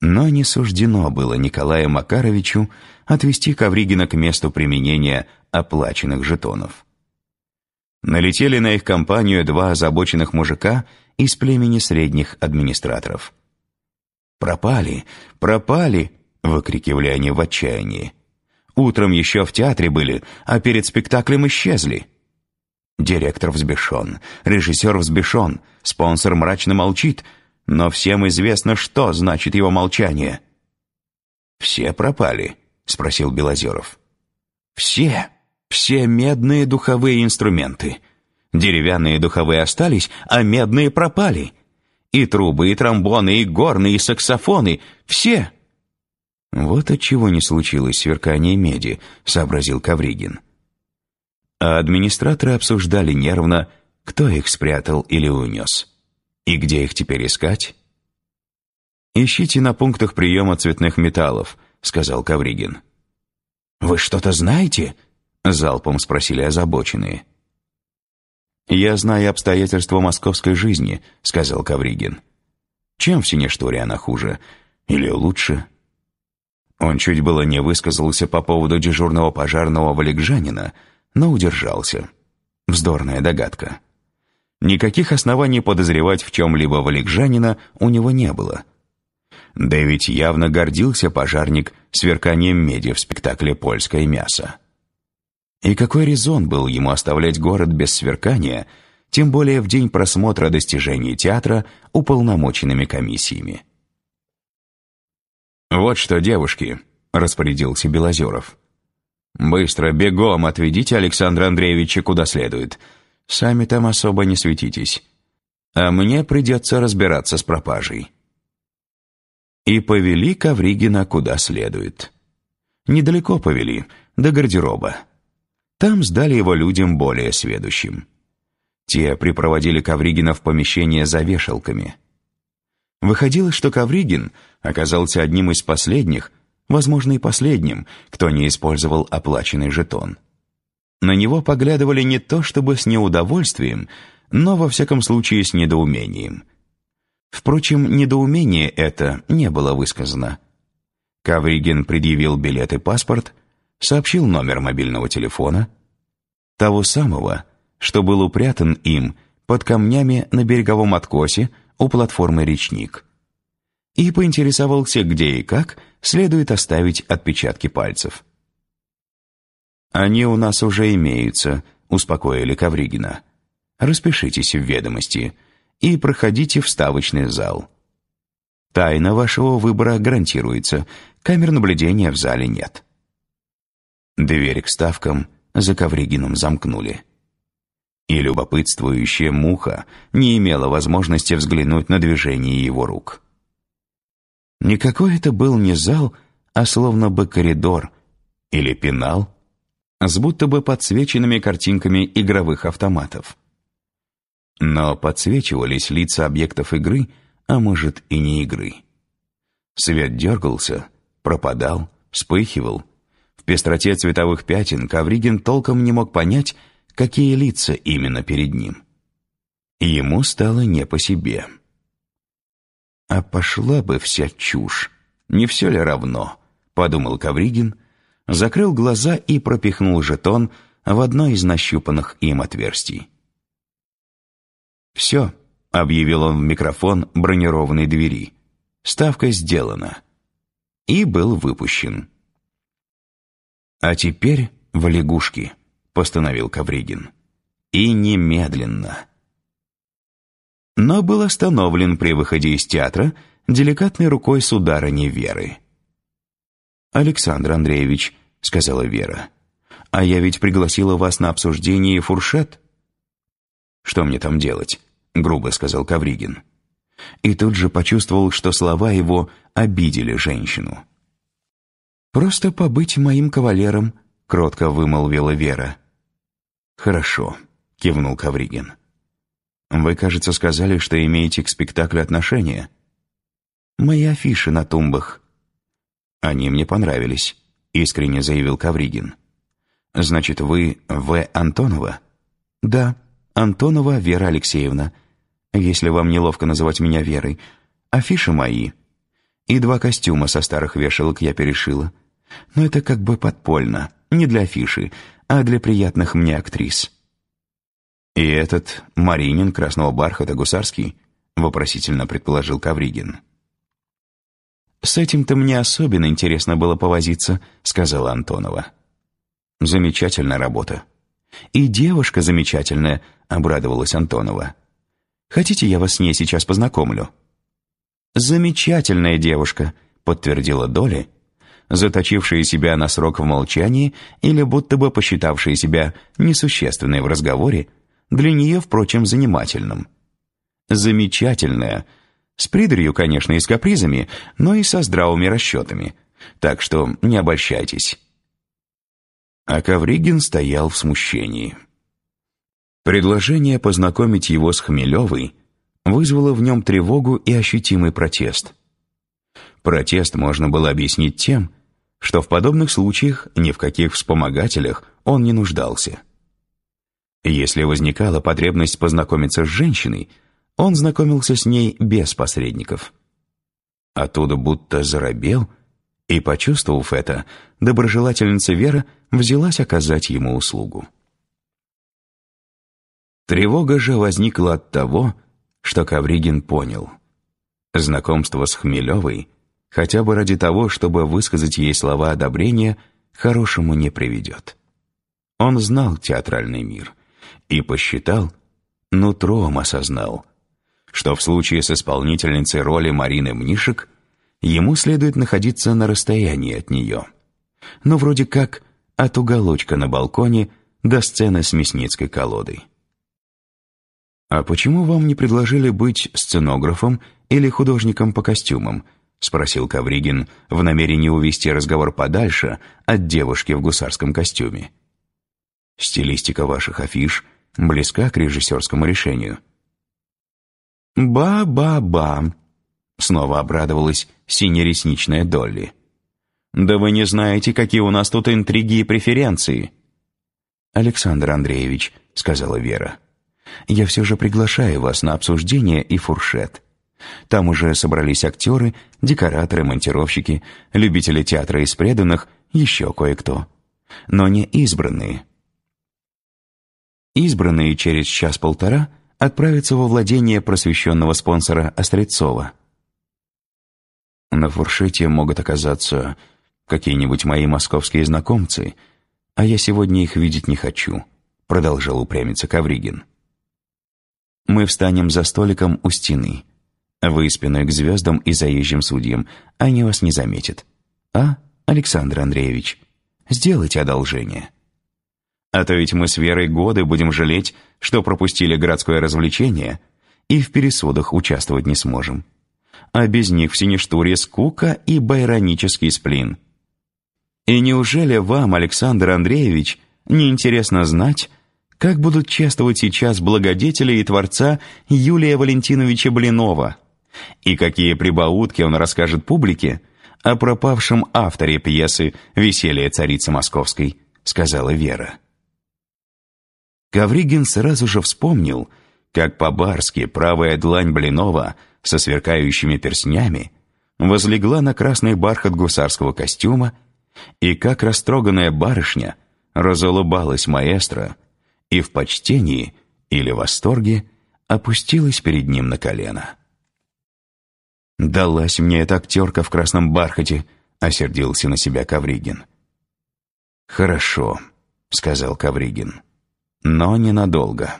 Но не суждено было Николаю Макаровичу отвести Ковригина к месту применения оплаченных жетонов. Налетели на их компанию два озабоченных мужика из племени средних администраторов. «Пропали! Пропали!» — выкрикивали они в отчаянии. «Утром еще в театре были, а перед спектаклем исчезли!» Директор взбешен, режиссер взбешен, спонсор мрачно молчит, но всем известно, что значит его молчание. «Все пропали?» — спросил Белозеров. «Все, все медные духовые инструменты. Деревянные духовые остались, а медные пропали. И трубы, и тромбоны, и горны, и саксофоны — все!» «Вот отчего не случилось сверкание меди», — сообразил Кавригин а администраторы обсуждали нервно, кто их спрятал или унес. И где их теперь искать? «Ищите на пунктах приема цветных металлов», — сказал Кавригин. «Вы что-то знаете?» — залпом спросили озабоченные. «Я знаю обстоятельства московской жизни», — сказал Кавригин. «Чем в Синешторе она хуже? Или лучше?» Он чуть было не высказался по поводу дежурного пожарного валикжанина, но удержался. Вздорная догадка. Никаких оснований подозревать в чем-либо валикжанина у него не было. Да ведь явно гордился пожарник сверканием меди в спектакле «Польское мясо». И какой резон был ему оставлять город без сверкания, тем более в день просмотра достижений театра уполномоченными комиссиями. «Вот что, девушки», — распорядился Белозеров, — «Быстро, бегом отведите Александра Андреевича куда следует. Сами там особо не светитесь. А мне придется разбираться с пропажей». И повели Ковригина куда следует. Недалеко повели, до гардероба. Там сдали его людям более сведущим. Те припроводили Ковригина в помещение за вешалками. Выходило, что Ковригин оказался одним из последних, возможно, и последним, кто не использовал оплаченный жетон. На него поглядывали не то чтобы с неудовольствием, но, во всяком случае, с недоумением. Впрочем, недоумение это не было высказано. Кавригин предъявил билет и паспорт, сообщил номер мобильного телефона, того самого, что был упрятан им под камнями на береговом откосе у платформы «Речник», и поинтересовался, где и как – следует оставить отпечатки пальцев. «Они у нас уже имеются», — успокоили Ковригина. «Распишитесь в ведомости и проходите в ставочный зал. Тайна вашего выбора гарантируется, камер наблюдения в зале нет». Дверь к ставкам за Ковригином замкнули. И любопытствующая муха не имела возможности взглянуть на движение его рук. Никакой это был не зал, а словно бы коридор или пенал с будто бы подсвеченными картинками игровых автоматов. Но подсвечивались лица объектов игры, а может и не игры. Свет дергался, пропадал, вспыхивал. В пестроте цветовых пятен Ковригин толком не мог понять, какие лица именно перед ним. Ему стало не по себе. «А пошла бы вся чушь! Не все ли равно?» — подумал Кавригин, закрыл глаза и пропихнул жетон в одно из нащупанных им отверстий. «Все», — объявил он в микрофон бронированной двери. «Ставка сделана». И был выпущен. «А теперь в лягушки», — постановил Кавригин. «И немедленно» но был остановлен при выходе из театра деликатной рукой сударыни Веры. «Александр Андреевич», — сказала Вера, — «а я ведь пригласила вас на обсуждение фуршет». «Что мне там делать?» — грубо сказал Кавригин. И тут же почувствовал, что слова его обидели женщину. «Просто побыть моим кавалером», — кротко вымолвила Вера. «Хорошо», — кивнул Кавригин. Вы, кажется, сказали, что имеете к спектаклю отношение. Мои афиши на тумбах. Они мне понравились, искренне заявил Кавригин. Значит, вы В. Антонова? Да, Антонова Вера Алексеевна. Если вам неловко называть меня Верой. Афиши мои. И два костюма со старых вешалок я перешила. Но это как бы подпольно, не для афиши, а для приятных мне актрис. «И этот Маринин красного бархата гусарский?» — вопросительно предположил Кавригин. «С этим-то мне особенно интересно было повозиться», — сказала Антонова. «Замечательная работа». «И девушка замечательная», — обрадовалась Антонова. «Хотите, я вас с ней сейчас познакомлю?» «Замечательная девушка», — подтвердила Доля, заточившая себя на срок в молчании или будто бы посчитавшая себя несущественной в разговоре, для нее, впрочем, занимательным. Замечательная, с придурью, конечно, и с капризами, но и со здравыми расчетами, так что не обольщайтесь. А Ковригин стоял в смущении. Предложение познакомить его с Хмелевой вызвало в нем тревогу и ощутимый протест. Протест можно было объяснить тем, что в подобных случаях ни в каких вспомогателях он не нуждался. Если возникала потребность познакомиться с женщиной, он знакомился с ней без посредников. Оттуда будто заробел, и, почувствовав это, доброжелательница Вера взялась оказать ему услугу. Тревога же возникла от того, что Ковригин понял. Знакомство с Хмелевой, хотя бы ради того, чтобы высказать ей слова одобрения, хорошему не приведет. Он знал театральный мир — и посчитал, нутром осознал, что в случае с исполнительницей роли Марины Мнишек ему следует находиться на расстоянии от нее. Ну, вроде как от уголочка на балконе до сцены с мясницкой колодой. «А почему вам не предложили быть сценографом или художником по костюмам?» — спросил Кавригин в намерении увести разговор подальше от девушки в гусарском костюме. «Стилистика ваших афиш близка к режиссерскому решению. «Ба-ба-ба!» — снова обрадовалась синересничная Долли. «Да вы не знаете, какие у нас тут интриги и преференции!» «Александр Андреевич», — сказала Вера, — «я все же приглашаю вас на обсуждение и фуршет. Там уже собрались актеры, декораторы, монтировщики, любители театра из преданных, еще кое-кто. Но не избранные». Избранные через час-полтора отправятся во владение просвещенного спонсора Острецова. На фуршете могут оказаться какие-нибудь мои московские знакомцы, а я сегодня их видеть не хочу, продолжал упрямиться Кавригин. Мы встанем за столиком у стены. Вы спиной к звездам и заезжим судьям, они вас не заметят. А, Александр Андреевич, сделайте одолжение. А то ведь мы с Верой годы будем жалеть, что пропустили городское развлечение и в пересудах участвовать не сможем. А без них в Синештуре скука и байронический сплин. И неужели вам, Александр Андреевич, не интересно знать, как будут чествовать сейчас благодетеля и творца Юлия Валентиновича Блинова? И какие прибаутки он расскажет публике о пропавшем авторе пьесы «Веселье царицы Московской», сказала Вера. Ковригин сразу же вспомнил, как по-барски правая длань Блинова со сверкающими перстнями возлегла на красный бархат гусарского костюма, и как растроганная барышня разулыбалась маэстро и в почтении или восторге опустилась перед ним на колено. «Далась мне эта актерка в красном бархате», — осердился на себя Ковригин. «Хорошо», — сказал Ковригин но ненадолго.